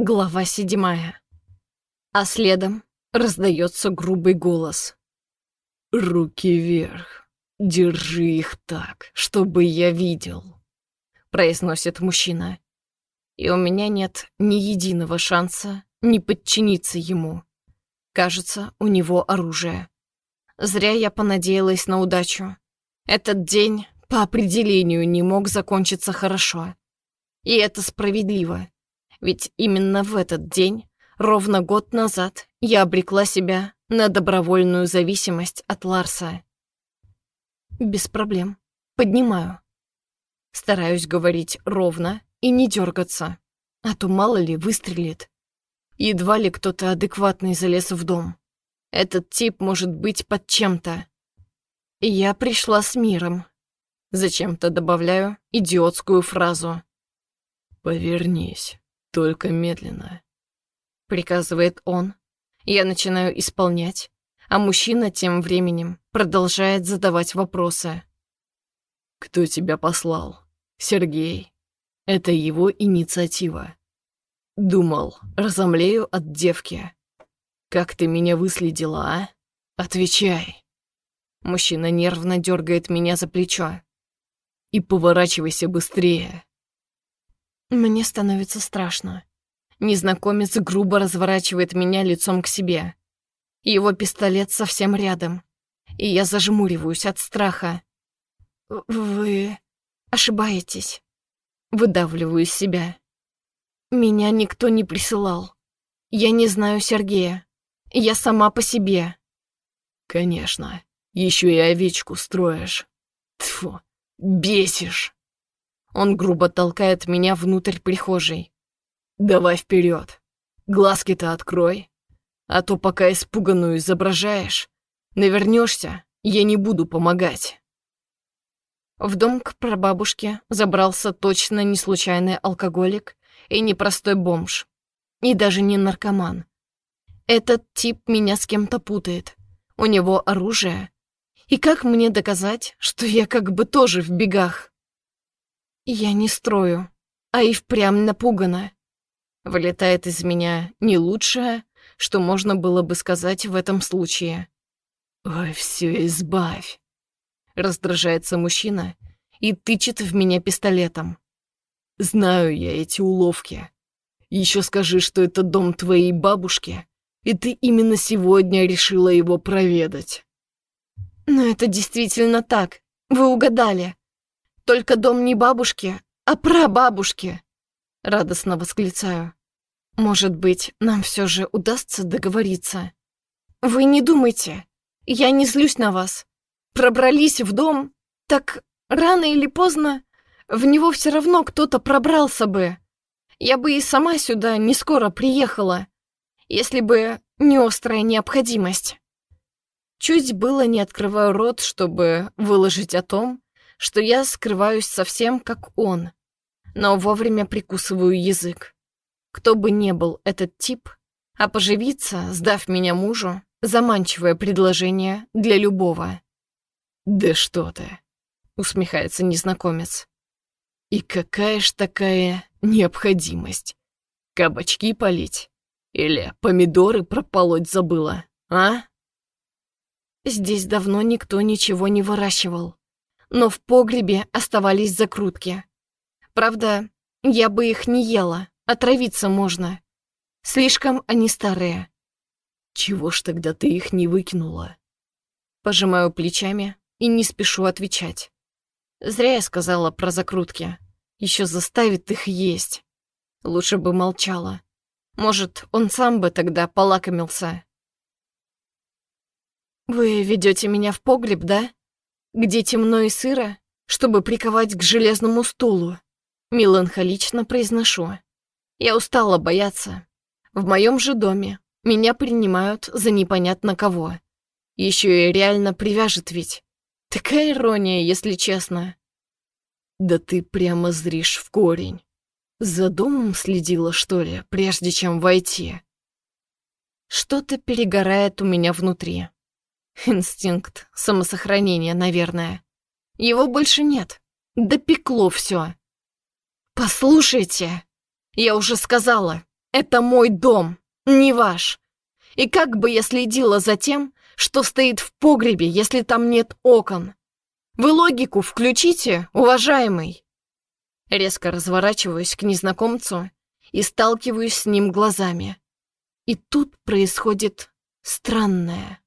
Глава седьмая. А следом раздается грубый голос. «Руки вверх. Держи их так, чтобы я видел», — произносит мужчина. И у меня нет ни единого шанса не подчиниться ему. Кажется, у него оружие. Зря я понадеялась на удачу. Этот день по определению не мог закончиться хорошо. И это справедливо. Ведь именно в этот день, ровно год назад, я обрекла себя на добровольную зависимость от Ларса. Без проблем. Поднимаю. Стараюсь говорить ровно и не дергаться, а то мало ли выстрелит. Едва ли кто-то адекватный залез в дом. Этот тип может быть под чем-то. Я пришла с миром. Зачем-то добавляю идиотскую фразу. «Повернись». Только медленно. Приказывает он. Я начинаю исполнять, а мужчина тем временем продолжает задавать вопросы. «Кто тебя послал?» «Сергей. Это его инициатива. Думал, разомлею от девки. Как ты меня выследила, а? Отвечай!» Мужчина нервно дергает меня за плечо. «И поворачивайся быстрее!» Мне становится страшно. Незнакомец грубо разворачивает меня лицом к себе. Его пистолет совсем рядом, и я зажмуриваюсь от страха. «Вы ошибаетесь», — выдавливаю из себя. «Меня никто не присылал. Я не знаю Сергея. Я сама по себе». «Конечно, еще и овечку строишь. Тьфу, бесишь». Он грубо толкает меня внутрь прихожей. «Давай вперед. Глазки-то открой. А то пока испуганную изображаешь, навернешься, я не буду помогать». В дом к прабабушке забрался точно не случайный алкоголик и не простой бомж, и даже не наркоман. Этот тип меня с кем-то путает. У него оружие. И как мне доказать, что я как бы тоже в бегах? Я не строю, а и впрямь напугана. Вылетает из меня не лучшее, что можно было бы сказать в этом случае. «Ой, все избавь!» Раздражается мужчина и тычет в меня пистолетом. «Знаю я эти уловки. Еще скажи, что это дом твоей бабушки, и ты именно сегодня решила его проведать». «Но это действительно так. Вы угадали. Только дом не бабушки, а прабабушки!» Радостно восклицаю. «Может быть, нам все же удастся договориться?» «Вы не думайте. Я не злюсь на вас. Пробрались в дом, так рано или поздно в него все равно кто-то пробрался бы. Я бы и сама сюда не скоро приехала, если бы не острая необходимость». Чуть было не открываю рот, чтобы выложить о том, что я скрываюсь совсем как он, но вовремя прикусываю язык. Кто бы ни был этот тип, а поживиться, сдав меня мужу, заманчивое предложение для любого. «Да что ты!» — усмехается незнакомец. «И какая ж такая необходимость? Кабачки полить? Или помидоры прополоть забыла, а?» Здесь давно никто ничего не выращивал но в погребе оставались закрутки. Правда, я бы их не ела, отравиться можно. Слишком они старые. Чего ж тогда ты их не выкинула? Пожимаю плечами и не спешу отвечать. Зря я сказала про закрутки. Еще заставит их есть. Лучше бы молчала. Может, он сам бы тогда полакомился. «Вы ведете меня в погреб, да?» Где темно и сыро, чтобы приковать к железному стулу. Меланхолично произношу. Я устала бояться. В моем же доме меня принимают за непонятно кого. Еще и реально привяжет ведь. Такая ирония, если честно. Да ты прямо зришь в корень. За домом следила, что ли, прежде чем войти? Что-то перегорает у меня внутри. Инстинкт самосохранения, наверное. Его больше нет. Допекло все. «Послушайте, я уже сказала, Это мой дом, не ваш. И как бы я следила за тем, что стоит в погребе, если там нет окон? Вы логику включите, уважаемый. Резко разворачиваюсь к незнакомцу и сталкиваюсь с ним глазами. И тут происходит странное.